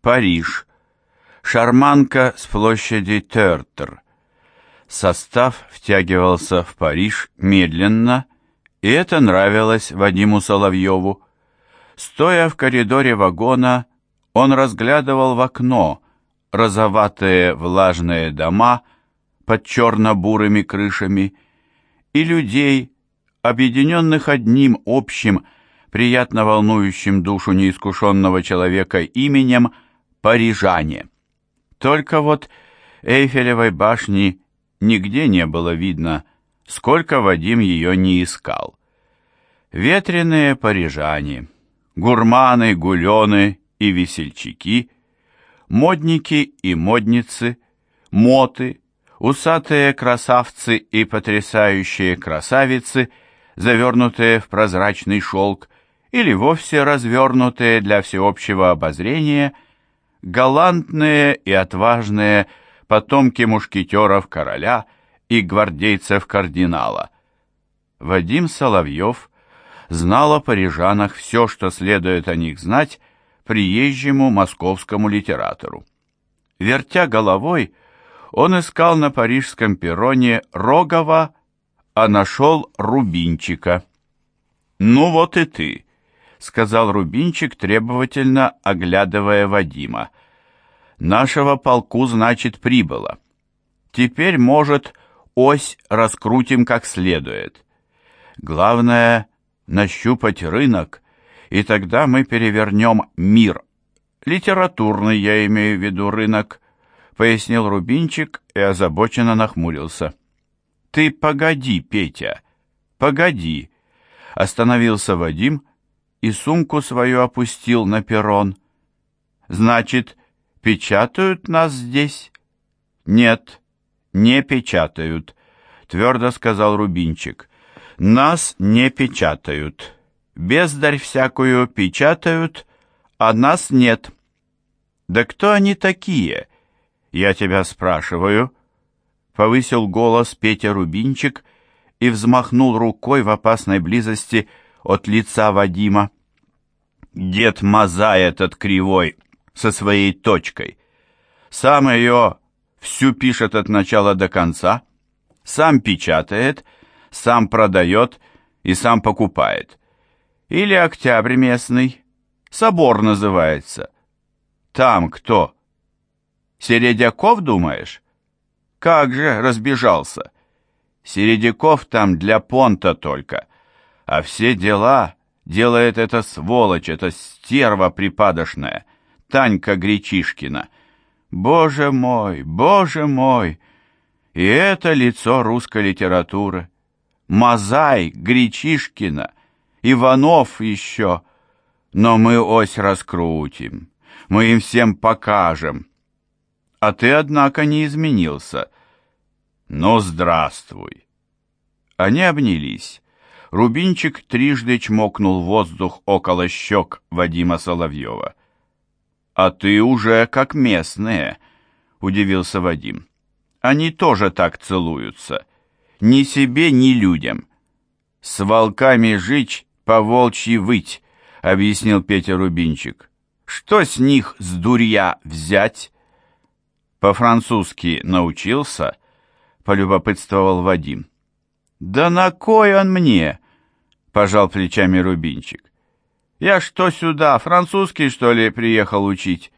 Париж. Шарманка с площади Тертер. Состав втягивался в Париж медленно, и это нравилось Вадиму Соловьеву. Стоя в коридоре вагона, он разглядывал в окно розоватые влажные дома под черно-бурыми крышами и людей, объединенных одним общим, приятно волнующим душу неискушенного человека именем «Парижане». Только вот Эйфелевой башни нигде не было видно, сколько Вадим ее не искал. Ветреные парижане, гурманы, гулены и весельчаки, модники и модницы, моты, усатые красавцы и потрясающие красавицы, завернутые в прозрачный шелк, или вовсе развернутые для всеобщего обозрения, галантные и отважные потомки мушкетеров короля и гвардейцев кардинала. Вадим Соловьев знал о парижанах все, что следует о них знать приезжему московскому литератору. Вертя головой, он искал на парижском перроне Рогова, а нашел Рубинчика. «Ну вот и ты», сказал Рубинчик, требовательно оглядывая Вадима. «Нашего полку, значит, прибыло. Теперь, может, ось раскрутим как следует. Главное — нащупать рынок, и тогда мы перевернем мир. Литературный, я имею в виду, рынок», — пояснил Рубинчик и озабоченно нахмурился. «Ты погоди, Петя, погоди», — остановился Вадим, — и сумку свою опустил на перрон. «Значит, печатают нас здесь?» «Нет, не печатают», — твердо сказал Рубинчик. «Нас не печатают. Бездарь всякую печатают, а нас нет». «Да кто они такие?» «Я тебя спрашиваю», — повысил голос Петя Рубинчик и взмахнул рукой в опасной близости от лица Вадима. Дед Маза этот кривой, со своей точкой. Сам ее всю пишет от начала до конца, сам печатает, сам продает и сам покупает. Или октябрь местный, собор называется. Там кто? Середяков, думаешь? Как же разбежался? Середяков там для понта только, а все дела делает эта сволочь, эта стерва припадочная, Танька Гречишкина. Боже мой, боже мой! И это лицо русской литературы. Мазай, Гречишкина, Иванов еще. Но мы ось раскрутим, мы им всем покажем. А ты, однако, не изменился. Ну, здравствуй. Они обнялись. Рубинчик трижды чмокнул воздух около щек Вадима Соловьева. «А ты уже как местные», — удивился Вадим. «Они тоже так целуются. Ни себе, ни людям. С волками жить, по волчьи выть», — объяснил Петя Рубинчик. «Что с них с дурья взять?» «По-французски научился?» — полюбопытствовал Вадим. «Да на кой он мне?» — пожал плечами Рубинчик. «Я что сюда, французский, что ли, приехал учить?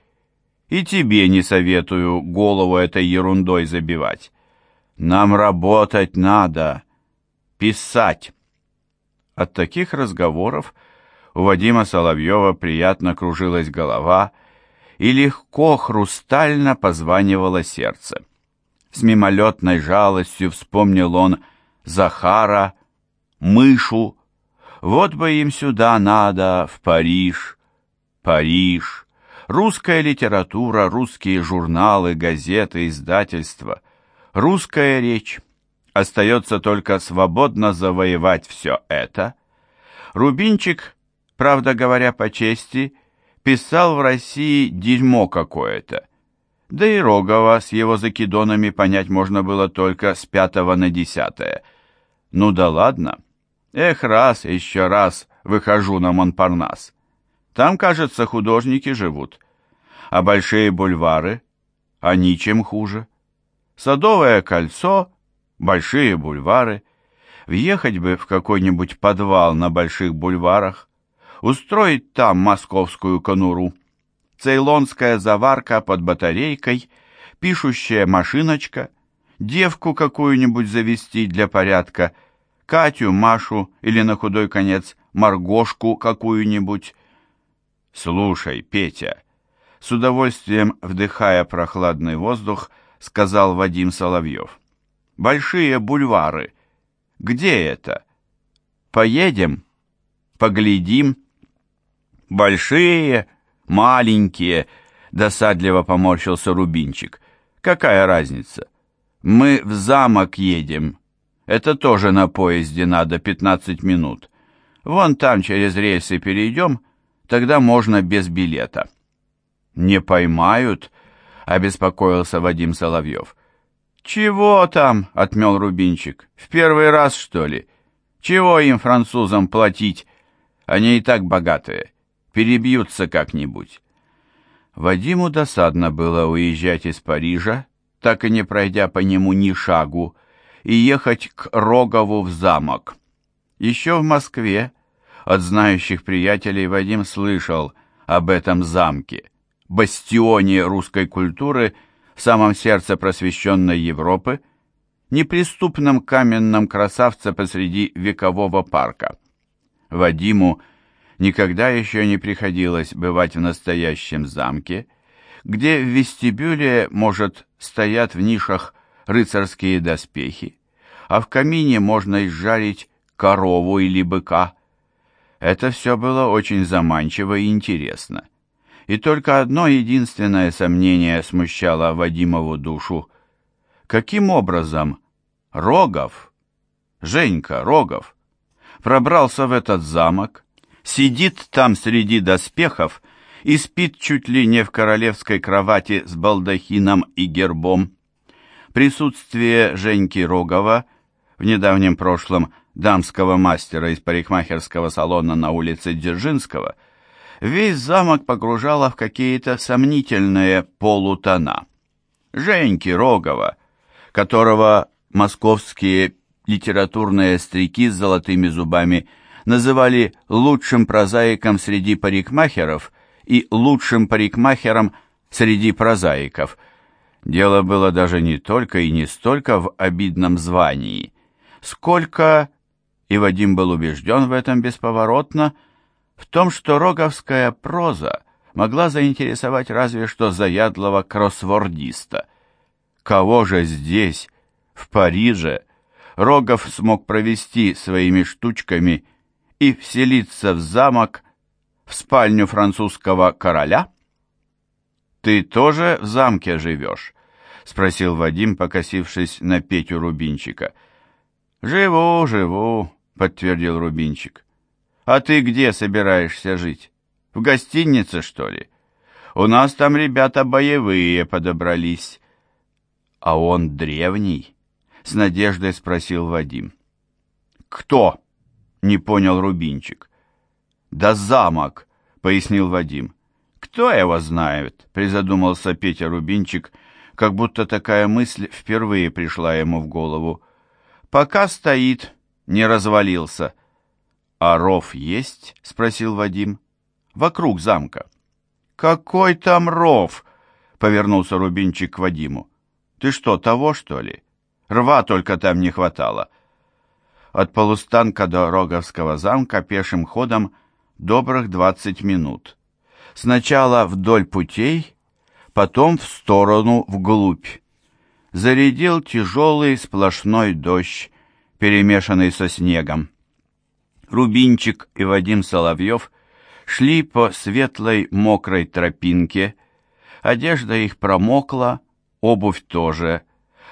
И тебе не советую голову этой ерундой забивать. Нам работать надо, писать». От таких разговоров у Вадима Соловьева приятно кружилась голова и легко, хрустально позванивало сердце. С мимолетной жалостью вспомнил он Захара, Мышу. Вот бы им сюда надо, в Париж. Париж. Русская литература, русские журналы, газеты, издательства. Русская речь. Остается только свободно завоевать все это. Рубинчик, правда говоря по чести, писал в России дерьмо какое-то. Да и Рогова с его закидонами понять можно было только с пятого на десятое. Ну да ладно. Эх, раз, еще раз выхожу на Монпарнас. Там, кажется, художники живут. А большие бульвары? Они чем хуже? Садовое кольцо, большие бульвары. Въехать бы в какой-нибудь подвал на больших бульварах, устроить там московскую конуру. Цейлонская заварка под батарейкой, пишущая машиночка, девку какую-нибудь завести для порядка, Катю, Машу или на худой конец Маргошку какую-нибудь. Слушай, Петя, с удовольствием вдыхая прохладный воздух, сказал Вадим Соловьев. Большие бульвары. Где это? Поедем? Поглядим? Большие, маленькие, досадливо поморщился Рубинчик. Какая разница? Мы в замок едем. Это тоже на поезде надо 15 минут. Вон там через рельсы перейдем, тогда можно без билета. Не поймают, обеспокоился Вадим Соловьев. «Чего там?» — отмел Рубинчик. «В первый раз, что ли? Чего им, французам, платить? Они и так богатые. Перебьются как-нибудь». Вадиму досадно было уезжать из Парижа, так и не пройдя по нему ни шагу, и ехать к Рогову в замок. Еще в Москве от знающих приятелей Вадим слышал об этом замке бастионе русской культуры в самом сердце просвещенной Европы, неприступном каменном красавце посреди векового парка. Вадиму никогда еще не приходилось бывать в настоящем замке, где в вестибюле, может, стоят в нишах рыцарские доспехи, а в камине можно изжарить корову или быка. Это все было очень заманчиво и интересно и только одно единственное сомнение смущало Вадимову душу. Каким образом Рогов, Женька Рогов, пробрался в этот замок, сидит там среди доспехов и спит чуть ли не в королевской кровати с балдахином и гербом. Присутствие Женьки Рогова, в недавнем прошлом дамского мастера из парикмахерского салона на улице Дзержинского – весь замок погружало в какие-то сомнительные полутона. Женьки Рогова, которого московские литературные стрики с золотыми зубами называли лучшим прозаиком среди парикмахеров и лучшим парикмахером среди прозаиков. Дело было даже не только и не столько в обидном звании, сколько, и Вадим был убежден в этом бесповоротно, в том, что роговская проза могла заинтересовать разве что заядлого кроссвордиста. Кого же здесь, в Париже, Рогов смог провести своими штучками и вселиться в замок, в спальню французского короля? «Ты тоже в замке живешь?» — спросил Вадим, покосившись на Петю Рубинчика. «Живу, живу», — подтвердил Рубинчик. А ты где собираешься жить? В гостинице, что ли? У нас там ребята боевые подобрались. А он древний? С надеждой спросил Вадим. Кто? Не понял Рубинчик. Да замок, пояснил Вадим. Кто его знает? Призадумался Петя Рубинчик, как будто такая мысль впервые пришла ему в голову. Пока стоит, не развалился. «А ров есть?» — спросил Вадим. «Вокруг замка». «Какой там ров?» — повернулся Рубинчик к Вадиму. «Ты что, того, что ли? Рва только там не хватало». От полустанка до Роговского замка пешим ходом добрых двадцать минут. Сначала вдоль путей, потом в сторону вглубь. Зарядил тяжелый сплошной дождь, перемешанный со снегом. Рубинчик и Вадим Соловьев шли по светлой мокрой тропинке. Одежда их промокла, обувь тоже.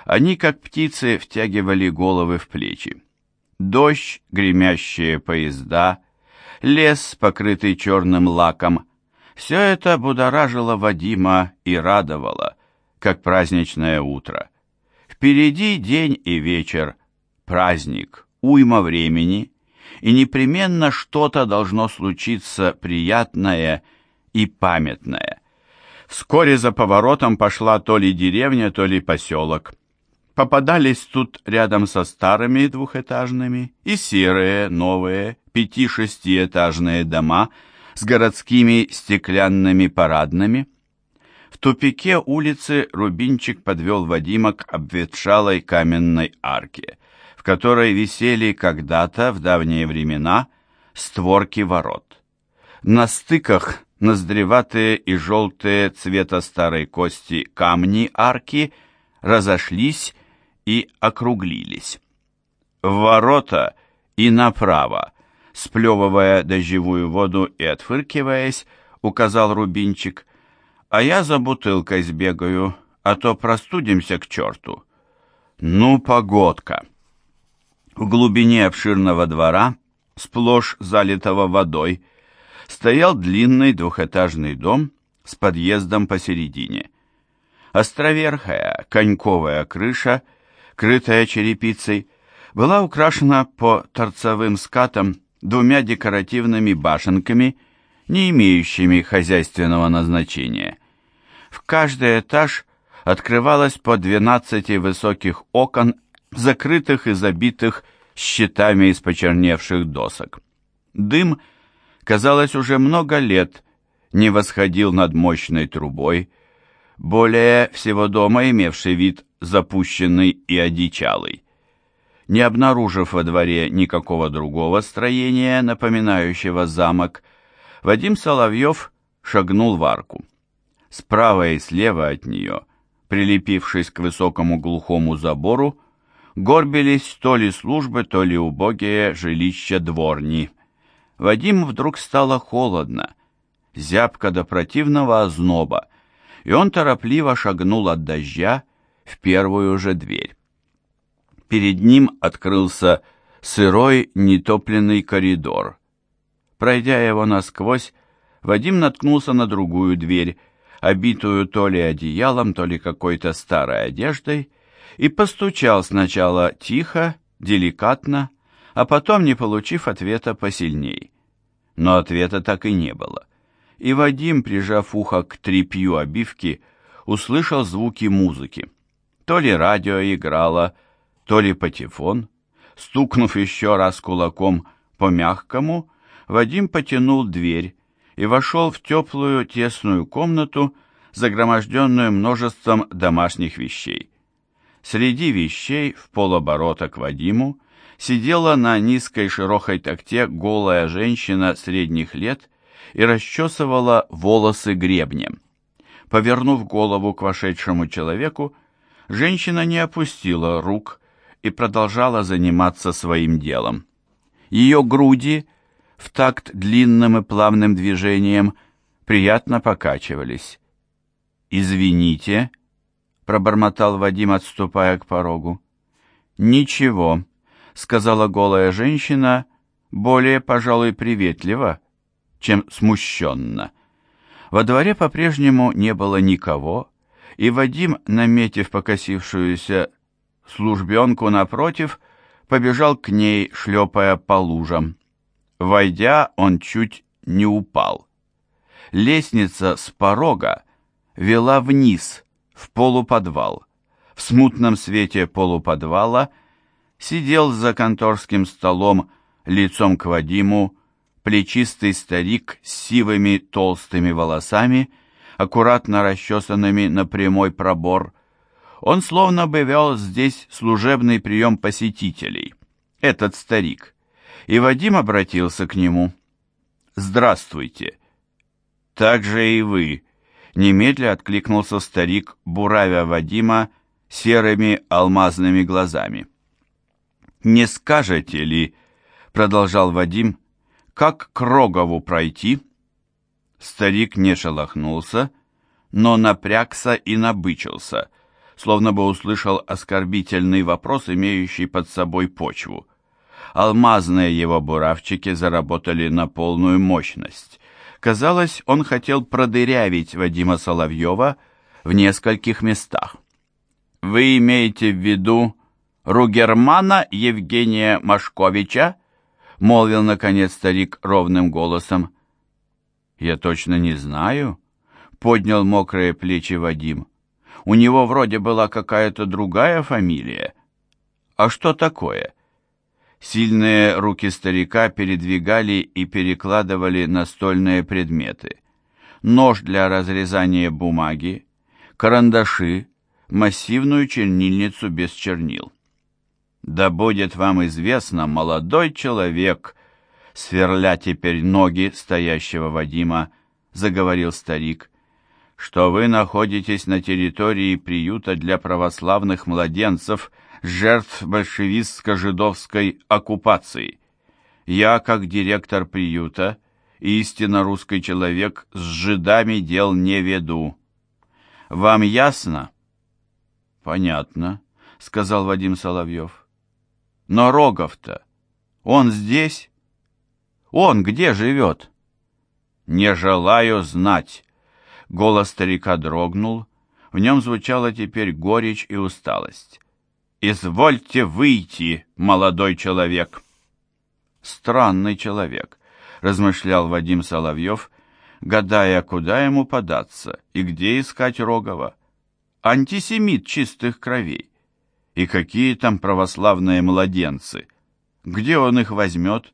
Они, как птицы, втягивали головы в плечи. Дождь, гремящие поезда, лес, покрытый черным лаком. Все это будоражило Вадима и радовало, как праздничное утро. Впереди день и вечер, праздник, уйма времени — и непременно что-то должно случиться приятное и памятное. Вскоре за поворотом пошла то ли деревня, то ли поселок. Попадались тут рядом со старыми двухэтажными и серые, новые, пяти-шестиэтажные дома с городскими стеклянными парадными. В тупике улицы Рубинчик подвел Вадима к обветшалой каменной арке, в которой висели когда-то, в давние времена, створки ворот. На стыках ноздреватые и желтые цвета старой кости камни арки разошлись и округлились. В ворота и направо, сплевывая дождевую воду и отфыркиваясь, указал Рубинчик, а я за бутылкой сбегаю, а то простудимся к черту. Ну, погодка! В глубине обширного двора, сплошь залитого водой, стоял длинный двухэтажный дом с подъездом посередине. Островерхая коньковая крыша, крытая черепицей, была украшена по торцевым скатам двумя декоративными башенками, не имеющими хозяйственного назначения. В каждый этаж открывалось по 12 высоких окон, закрытых и забитых щитами из почерневших досок. Дым – казалось, уже много лет не восходил над мощной трубой, более всего дома имевший вид запущенный и одичалый. Не обнаружив во дворе никакого другого строения, напоминающего замок, Вадим Соловьев шагнул в арку. Справа и слева от нее, прилепившись к высокому глухому забору, горбились то ли службы, то ли убогие жилища дворни. Вадиму вдруг стало холодно, зябко до противного озноба, и он торопливо шагнул от дождя в первую же дверь. Перед ним открылся сырой нетопленный коридор. Пройдя его насквозь, Вадим наткнулся на другую дверь, обитую то ли одеялом, то ли какой-то старой одеждой, и постучал сначала тихо, деликатно, а потом, не получив ответа, посильней. Но ответа так и не было. И Вадим, прижав ухо к трепью обивки, услышал звуки музыки. То ли радио играло, то ли патефон. Стукнув еще раз кулаком по мягкому, Вадим потянул дверь и вошел в теплую тесную комнату, загроможденную множеством домашних вещей. Среди вещей в полоборота к Вадиму сидела на низкой широкой такте голая женщина средних лет и расчесывала волосы гребнем. Повернув голову к вошедшему человеку, женщина не опустила рук и продолжала заниматься своим делом. Ее груди, в такт длинным и плавным движением, приятно покачивались. «Извините», — пробормотал Вадим, отступая к порогу. «Ничего», сказала голая женщина, более, пожалуй, приветливо, чем смущенно. Во дворе по-прежнему не было никого, и Вадим, наметив покосившуюся службенку напротив, побежал к ней, шлепая по лужам. Войдя, он чуть не упал. Лестница с порога вела вниз, в полуподвал. В смутном свете полуподвала сидел за конторским столом лицом к Вадиму плечистый старик с сивыми толстыми волосами, аккуратно расчесанными на прямой пробор. Он словно бы вел здесь служебный прием посетителей, этот старик. И Вадим обратился к нему. «Здравствуйте!» «Так же и вы!» Немедля откликнулся старик, буравя Вадима серыми алмазными глазами. «Не скажете ли, — продолжал Вадим, — как к Рогову пройти?» Старик не шелохнулся, но напрягся и набычился, словно бы услышал оскорбительный вопрос, имеющий под собой почву. Алмазные его буравчики заработали на полную мощность. Казалось, он хотел продырявить Вадима Соловьева в нескольких местах. «Вы имеете в виду Ругермана Евгения Машковича?» — молвил, наконец, старик ровным голосом. «Я точно не знаю», — Поднял мокрые плечи Вадим. У него вроде была какая-то другая фамилия. А что такое? Сильные руки старика передвигали и перекладывали настольные предметы. Нож для разрезания бумаги, карандаши, массивную чернильницу без чернил. «Да будет вам известно, молодой человек», сверля теперь ноги стоящего Вадима, заговорил старик, что вы находитесь на территории приюта для православных младенцев, жертв большевистско-жидовской оккупации. Я, как директор приюта, истинно русский человек, с жидами дел не веду. Вам ясно? Понятно, сказал Вадим Соловьев. Но Рогов-то, он здесь? Он где живет? Не желаю знать, Голос старика дрогнул, в нем звучала теперь горечь и усталость. «Извольте выйти, молодой человек!» «Странный человек», — размышлял Вадим Соловьев, гадая, куда ему податься и где искать Рогова. «Антисемит чистых кровей. И какие там православные младенцы? Где он их возьмет?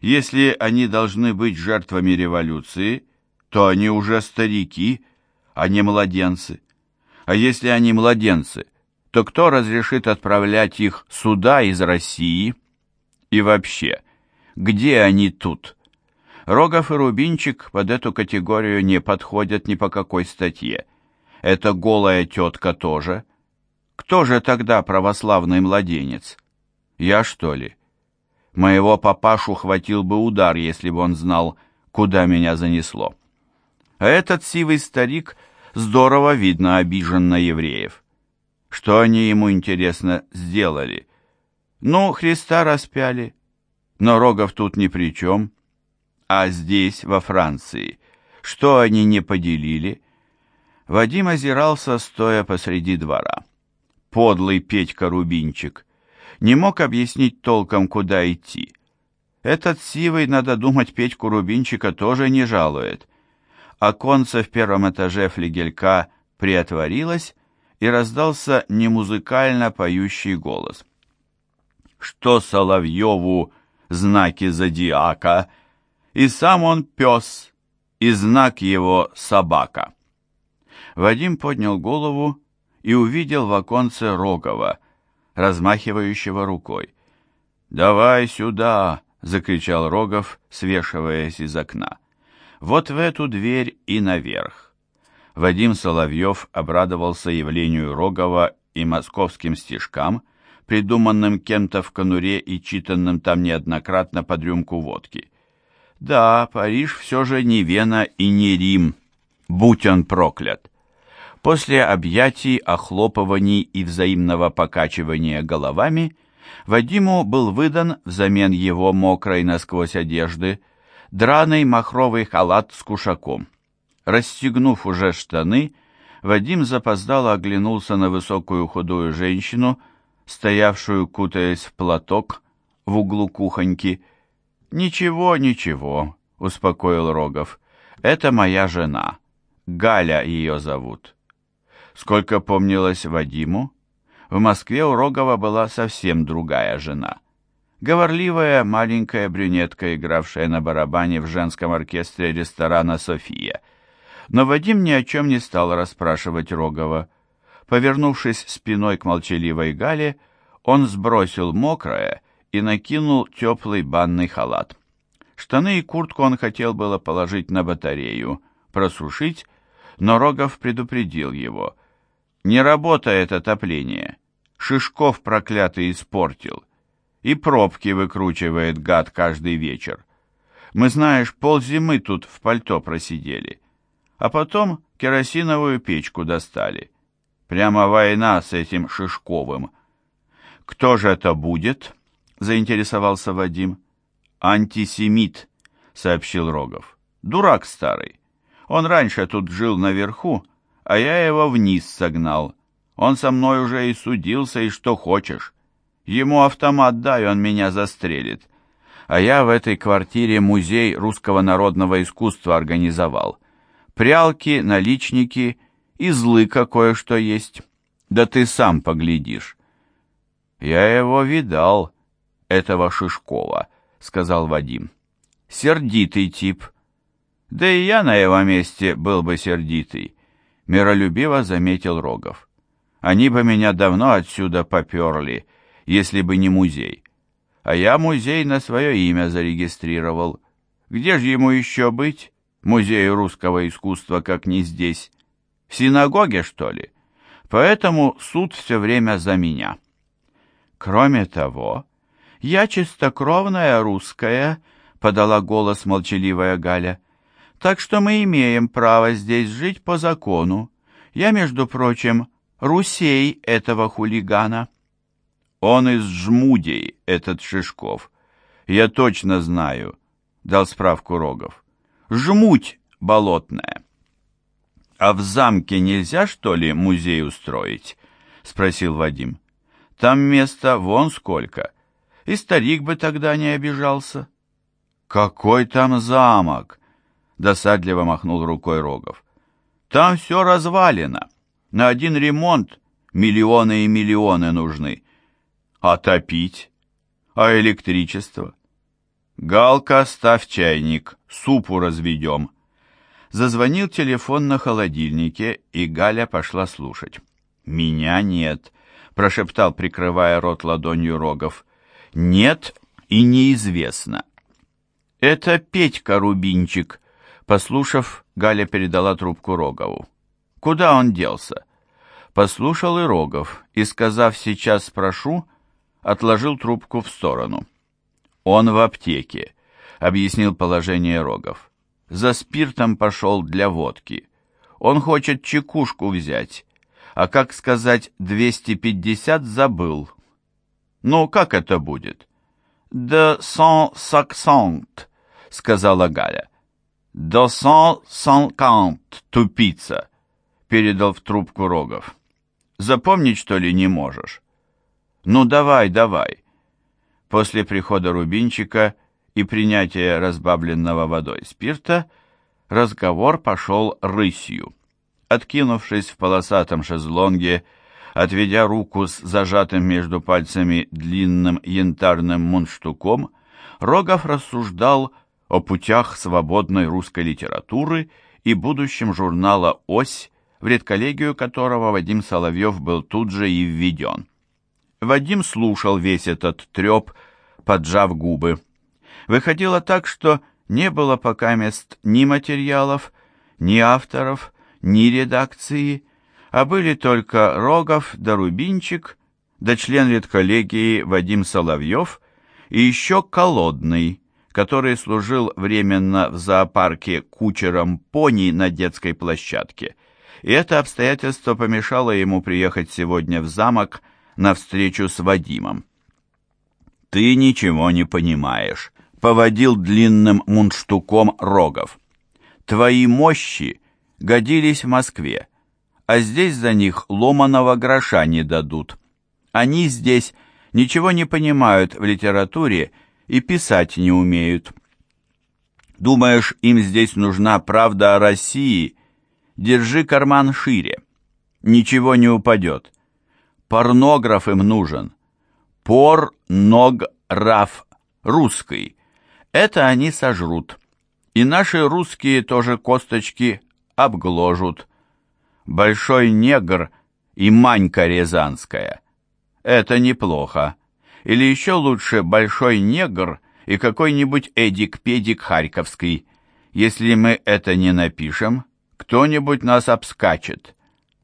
Если они должны быть жертвами революции, то они уже старики, а не младенцы. А если они младенцы, то кто разрешит отправлять их сюда из России? И вообще, где они тут? Рогов и Рубинчик под эту категорию не подходят ни по какой статье. Это голая тетка тоже. Кто же тогда православный младенец? Я, что ли? Моего папашу хватил бы удар, если бы он знал, куда меня занесло. А этот сивый старик здорово видно обижен на евреев. Что они ему, интересно, сделали? Ну, Христа распяли, но Рогов тут ни при чем. А здесь, во Франции, что они не поделили? Вадим озирался, стоя посреди двора. Подлый Петька Рубинчик не мог объяснить толком, куда идти. Этот сивый, надо думать, Петьку Рубинчика тоже не жалует. Оконце в первом этаже флигелька приотворилось, и раздался немузыкально поющий голос. «Что Соловьеву знаки зодиака, и сам он пес, и знак его собака». Вадим поднял голову и увидел в оконце Рогова, размахивающего рукой. «Давай сюда!» — закричал Рогов, свешиваясь из окна. Вот в эту дверь и наверх. Вадим Соловьев обрадовался явлению Рогова и московским стишкам, придуманным кем-то в конуре и читанным там неоднократно под рюмку водки. Да, Париж все же не Вена и не Рим, будь он проклят. После объятий, охлопываний и взаимного покачивания головами Вадиму был выдан взамен его мокрой насквозь одежды драный махровый халат с кушаком. Расстегнув уже штаны, Вадим запоздало оглянулся на высокую худую женщину, стоявшую, кутаясь в платок, в углу кухоньки. «Ничего, ничего», — успокоил Рогов. «Это моя жена. Галя ее зовут». Сколько помнилось Вадиму, в Москве у Рогова была совсем другая жена — говорливая маленькая брюнетка, игравшая на барабане в женском оркестре ресторана «София». Но Вадим ни о чем не стал расспрашивать Рогова. Повернувшись спиной к молчаливой Гале, он сбросил мокрое и накинул теплый банный халат. Штаны и куртку он хотел было положить на батарею, просушить, но Рогов предупредил его. «Не работает отопление. Шишков проклятый испортил и пробки выкручивает гад каждый вечер. Мы, знаешь, ползимы тут в пальто просидели. А потом керосиновую печку достали. Прямо война с этим Шишковым. «Кто же это будет?» — заинтересовался Вадим. «Антисемит», — сообщил Рогов. «Дурак старый. Он раньше тут жил наверху, а я его вниз согнал. Он со мной уже и судился, и что хочешь. Ему автомат дай, он меня застрелит. А я в этой квартире музей русского народного искусства организовал. Прялки, наличники и злы кое-что есть. Да ты сам поглядишь. Я его видал, этого Шишкова, сказал Вадим. Сердитый тип. Да и я на его месте был бы сердитый, миролюбиво заметил Рогов. Они бы меня давно отсюда поперли, если бы не музей. А я музей на свое имя зарегистрировал. Где же ему еще быть, музею русского искусства, как не здесь? В синагоге, что ли? Поэтому суд все время за меня. Кроме того, я чистокровная русская, подала голос молчаливая Галя. Так что мы имеем право здесь жить по закону. Я, между прочим, русей этого хулигана. Он из Жмудей, этот Шишков. Я точно знаю, дал справку Рогов. Жмуть болотная. А в замке нельзя, что ли, музей устроить? Спросил Вадим. Там места вон сколько. И старик бы тогда не обижался. Какой там замок? Досадливо махнул рукой Рогов. Там все развалено. На один ремонт миллионы и миллионы нужны. А топить? А электричество? Галка, ставь чайник, супу разведем. Зазвонил телефон на холодильнике, и Галя пошла слушать. «Меня нет», — прошептал, прикрывая рот ладонью Рогов. «Нет и неизвестно». «Это Петька Рубинчик», — послушав, Галя передала трубку Рогову. «Куда он делся?» Послушал и Рогов, и, сказав «сейчас спрошу», отложил трубку в сторону. «Он в аптеке», — объяснил положение Рогов. «За спиртом пошел для водки. Он хочет чекушку взять, а, как сказать, 250 забыл. Ну, как это будет?» «De cent cinquante», — сказала Галя. «До cent cinquante, тупица», — передал в трубку Рогов. «Запомнить, что ли, не можешь?» «Ну давай, давай!» После прихода Рубинчика и принятия разбавленного водой спирта разговор пошел рысью. Откинувшись в полосатом шезлонге, отведя руку с зажатым между пальцами длинным янтарным мундштуком, Рогов рассуждал о путях свободной русской литературы и будущем журнала «Ось», в редколлегию которого Вадим Соловьев был тут же и введен. Вадим слушал весь этот треп, поджав губы. Выходило так, что не было пока мест ни материалов, ни авторов, ни редакции, а были только Рогов да Рубинчик, да член редколлегии Вадим Соловьев и еще Колодный, который служил временно в зоопарке кучером пони на детской площадке. И это обстоятельство помешало ему приехать сегодня в замок на встречу с Вадимом. «Ты ничего не понимаешь», — поводил длинным мундштуком Рогов. «Твои мощи годились в Москве, а здесь за них ломаного гроша не дадут. Они здесь ничего не понимают в литературе и писать не умеют. Думаешь, им здесь нужна правда о России? Держи карман шире. Ничего не упадет. Порнограф им нужен. Порнограф. Русский. Это они сожрут. И наши русские тоже косточки обгложут. Большой негр и Манька Рязанская. Это неплохо. Или еще лучше Большой негр и какой-нибудь Эдик-Педик Харьковский. Если мы это не напишем, кто-нибудь нас обскачет.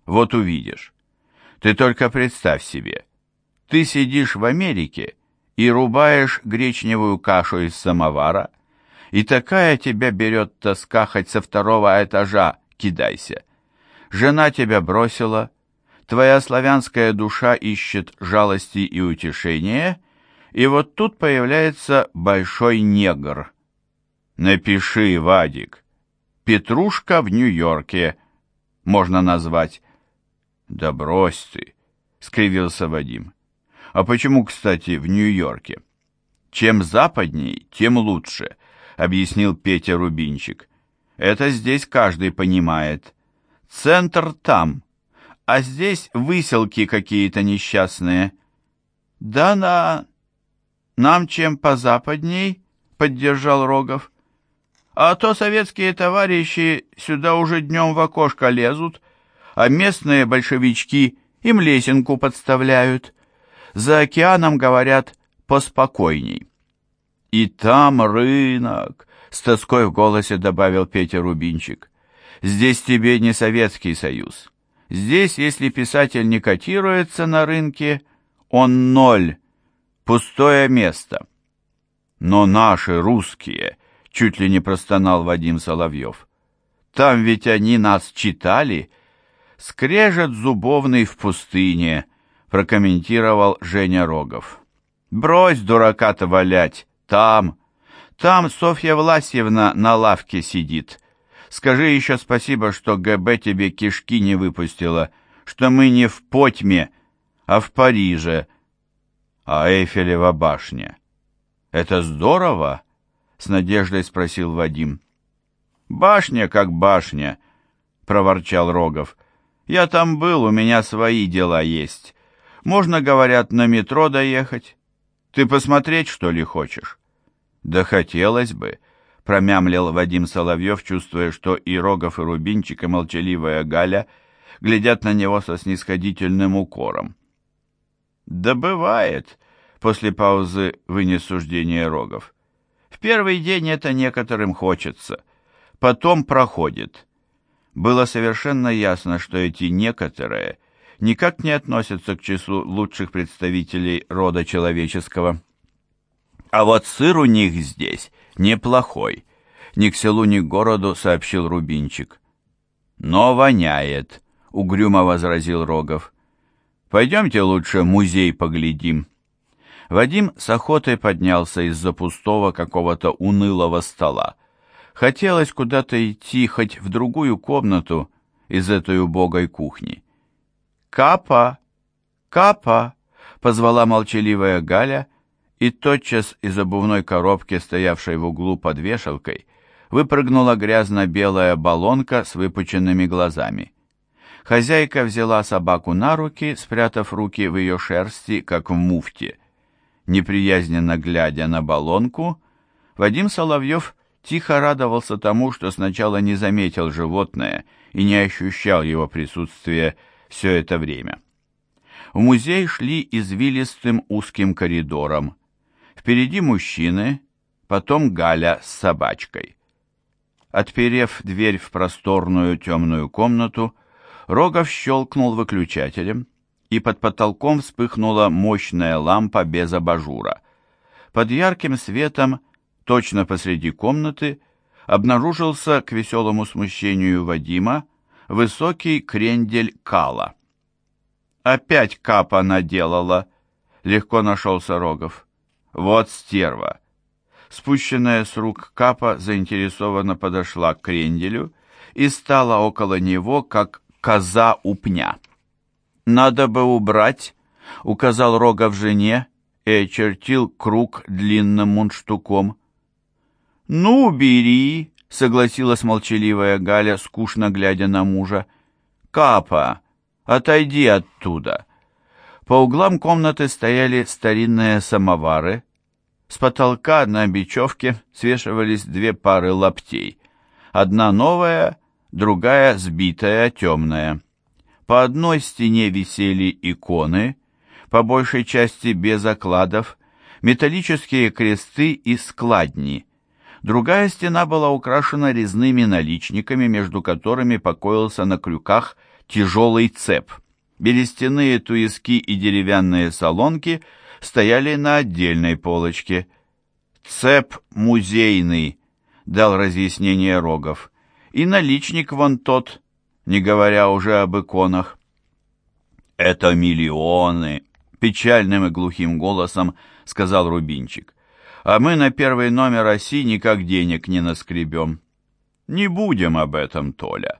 Вот увидишь. Ты только представь себе. Ты сидишь в Америке и рубаешь гречневую кашу из самовара, и такая тебя берет тоска хоть со второго этажа, кидайся. Жена тебя бросила, твоя славянская душа ищет жалости и утешения, и вот тут появляется большой негр. Напиши, Вадик. Петрушка в Нью-Йорке можно назвать. «Да брось ты!» — скривился Вадим. «А почему, кстати, в Нью-Йорке?» «Чем западней, тем лучше», — объяснил Петя Рубинчик. Это здесь каждый понимает. Центр там, а здесь выселки какие-то несчастные. Да на... Нам чем позападней, поддержал Рогов. А то советские товарищи сюда уже днем в окошко лезут, а местные большевички им лесенку подставляют. За океаном, говорят, поспокойней. И там рынок, с тоской в голосе добавил Петя Рубинчик. Здесь тебе не Советский Союз. Здесь, если писатель не котируется на рынке, он ноль, пустое место. Но наши русские, чуть ли не простонал Вадим Соловьев. Там ведь они нас читали. Скрежет зубовный в пустыне, прокомментировал Женя Рогов. Брось дурака-то валять, там, там Софья Власьевна на лавке сидит. Скажи еще спасибо, что ГБ тебе кишки не выпустила, что мы не в Потьме, а в Париже. А Эйфелева башня. Это здорово? С надеждой спросил Вадим. Башня как башня, проворчал Рогов. Я там был, у меня свои дела есть. Можно, говорят, на метро доехать. Ты посмотреть, что ли, хочешь? Да хотелось бы, промямлил Вадим Соловьев, чувствуя, что и Рогов, и Рубинчик, и молчаливая Галя глядят на него со снисходительным укором. «Да бывает», — после паузы вынес суждение Рогов. «В первый день это некоторым хочется, потом проходит». Было совершенно ясно, что эти «некоторые» никак не относятся к числу лучших представителей рода человеческого. А вот сыр у них здесь неплохой. Ни к селу, ни к городу, сообщил Рубинчик. Но воняет, угрюмо возразил Рогов. Пойдемте лучше музей поглядим. Вадим с охотой поднялся из-за пустого какого-то унылого стола. Хотелось куда-то идти, хоть в другую комнату из этой убогой кухни. «Капа! Капа!» — позвала молчаливая Галя, и тотчас из обувной коробки, стоявшей в углу под вешалкой, выпрыгнула грязно-белая баллонка с выпученными глазами. Хозяйка взяла собаку на руки, спрятав руки в ее шерсти, как в муфте. Неприязненно глядя на баллонку, Вадим Соловьев тихо радовался тому, что сначала не заметил животное и не ощущал его присутствия все это время. В музей шли извилистым узким коридором, Впереди мужчины, потом Галя с собачкой. Отперев дверь в просторную темную комнату, Рогов щелкнул выключателем, и под потолком вспыхнула мощная лампа без абажура. Под ярким светом, точно посреди комнаты, обнаружился, к веселому смущению Вадима, высокий крендель Кала. «Опять капа наделала!» — легко нашелся Рогов. Вот стерва. Спущенная с рук капа заинтересованно подошла к кренделю и стала около него, как коза у пня. «Надо бы убрать», — указал Рогов жене и очертил круг длинным мундштуком. «Ну, бери», — согласилась молчаливая Галя, скучно глядя на мужа. «Капа, отойди оттуда». По углам комнаты стояли старинные самовары. С потолка на бечевке свешивались две пары лаптей. Одна новая, другая сбитая, темная. По одной стене висели иконы, по большей части без окладов, металлические кресты и складни. Другая стена была украшена резными наличниками, между которыми покоился на крюках тяжелый цеп – Берестяные туиски и деревянные солонки стояли на отдельной полочке. «Цеп музейный», — дал разъяснение Рогов. «И наличник вон тот, не говоря уже об иконах». «Это миллионы», — печальным и глухим голосом сказал Рубинчик. «А мы на первый номер оси никак денег не наскребем». «Не будем об этом, Толя.